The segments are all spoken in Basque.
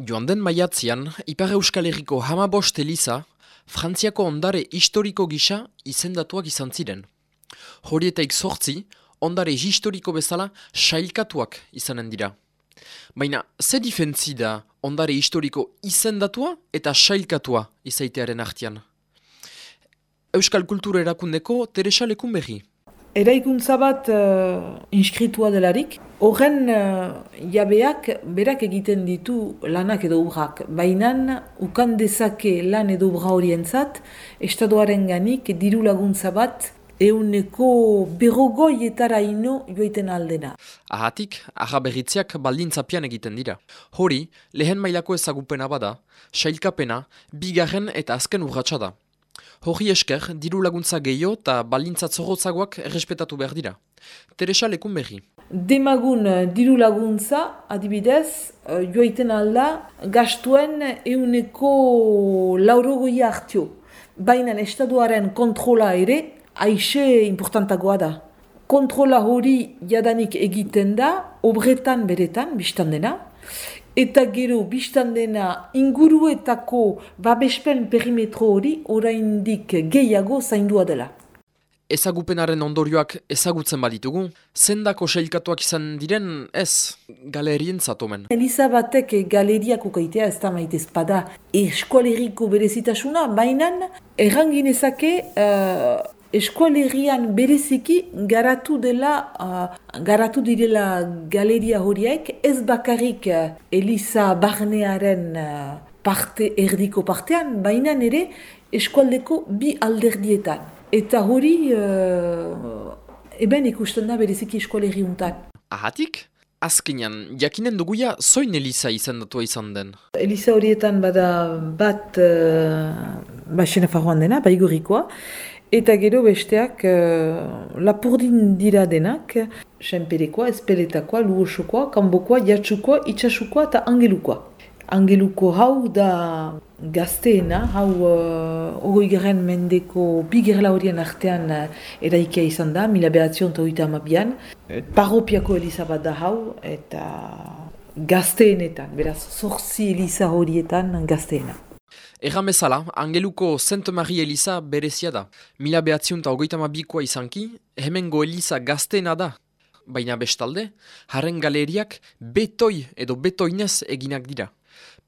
Joan den maiatzian, Ipar Euskal Herriko hamabost eliza, Frantziako ondare historiko gisa izendatuak izan ziren. Horietaik sortzi, ondare historiko bezala sailkatuak izanen dira. Baina, ze difentzi da ondare historiko izendatua eta sailkatua izaitearen artian? Euskal Kultura erakundeko Teresa Lekunberri. Eraikuntza bat uh, inskritua delarik, horren uh, jabeak berak egiten ditu lanak edo urrak. Baina ukan dezake lan edo urra horientzat, estadoaren ganik diru laguntza bat euneko berrogoietara ino joiten aldena. Ahatik, aha berritziak baldintzapian egiten dira. Hori, lehen mailako ezagupena bada, sailkapena, bigarren eta azken urratsa da. Hori esker, diru laguntza gehiago eta balintza zorrotzagoak errespetatu behar dira. Teresa lekun berri. Demagun eh, diru laguntza, adibidez, uh, joiten alda, gastuen euneko laurogoia hartio. Baina estaduaren kontrola ere, aixe importantagoa da. Kontrola hori jadanik egiten da, obretan beretan, biztan dena, Eta gero, biztan dena inguruetako babespen perimetro hori oraindik gehiago zaindua dela. Ezagupenaren ondorioak ezagutzen baditugu, zendako seilkatuak izan diren ez galerien zatomen. Eliza batek galeriak ukaitea ez da maitez pada eskualeriko berezitasuna, baina erranginezake uh, eskualerian bereziki garatu dela uh, garatu direla galeria horiek ez bakarrik uh, Eliza Barnearen uh, parte erdiko partean, baina ere eskualdeko bi alderdietan. Eta hori uh, eben ikusten da bereziki eskualeri untan. Ahatik? Azkenean, jakinen duguia zoin Eliza izendatua izan den? Eliza horietan bada bat uh, basena faruan dena, baigurikoa, Eta gero besteak uh, lapurdin dira denak, senperekoa, espeletakoa, luosokoa, kanbokoa, jatsukoa, itxasukoa eta angelukoa. Angeluko hau da gazteena, hau uh, ogoi garen mendeko bigerla horien artean uh, eraikia izan da, mila behatzion eta oita amabian. Paropiako elizabat da hau, eta gazteenetan, beraz, zorzi eliza horietan gazteena. Erran bezala, Angeluko Saint Marie Eliza berezia da. Mila behatziun eta hogeita mabikoa izanki, hemengo Eliza gazteena da. Baina bestalde, haren galeriak betoi edo betoinez eginak dira.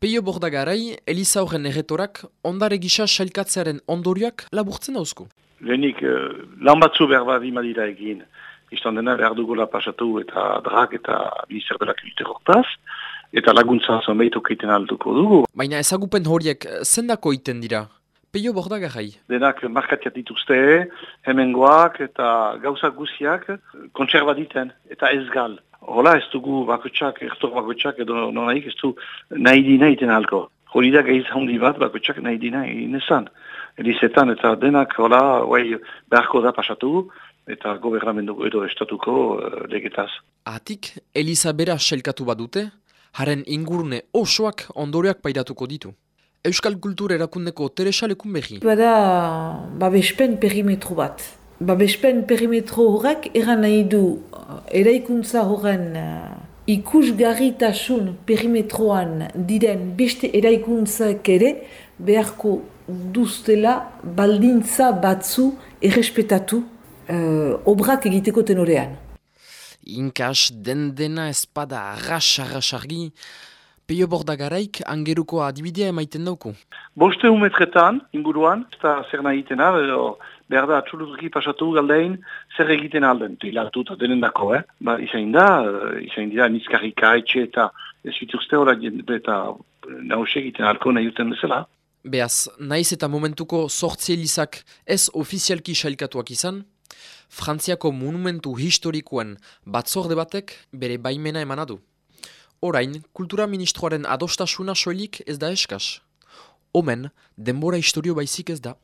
Peio bordagarai, Eliza horren erretorak ondare gisa sailkatzearen ondorioak laburtzen dauzku. Lehenik, uh, lan batzu behar bat dira egin. Istan dena behar dugola pasatu eta drak eta minister delak hortaz eta laguntza zonbait okeiten alduko dugu. Baina ezagupen horiek eh, zendako iten dira? Peio borda gai? Denak markatiat dituzte, hemengoak eta gauza guziak kontserba diten eta ez gal. Hola ez dugu bakotxak, ertor bakotxak edo nonaik ez du nahi dina iten alko. Hori da gehiz handi bat bakotxak nahi dina inezan. Elizetan eta denak hola bai, beharko da pasatu eta gobernamendu edo estatuko uh, legetaz. Atik, Eliza bera selkatu badute? Haren ingurune osoak ondoreak pairatuko ditu. Euskal Kultur erakundeko Teresa lekun behi. Bada, babespen perimetro bat. Babespen perimetro horrek eran nahi du uh, eraikuntza horren uh, ikusgarritasun perimetroan diren beste eraikuntzak ere beharko duztela baldintza batzu errespetatu uh, obrak egiteko tenorean inkas den dena espada arras arras argi, peio borda garaik angeruko adibidea emaiten dauku. Boste umetretan, inguruan, eta zer nahi itena, behar da atxulutuki pasatu galdein, zer egiten alden, hilatu eta denen dako, eh? Ba, izain da, eh, izain dira, nizkarrika, etxe eta ez bituzte hori eta nahusi egiten alko nahi duten bezala. Beaz, naiz eta momentuko sortzielizak ez ofizialki sailkatuak izan, Frantziako monumentu historikoen batzorde batek bere baimena emanadu. Orain, kultura ministroaren adostasuna soilik ez da eskaz. Omen, denbora historio baizik ez da.